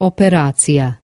Operacija.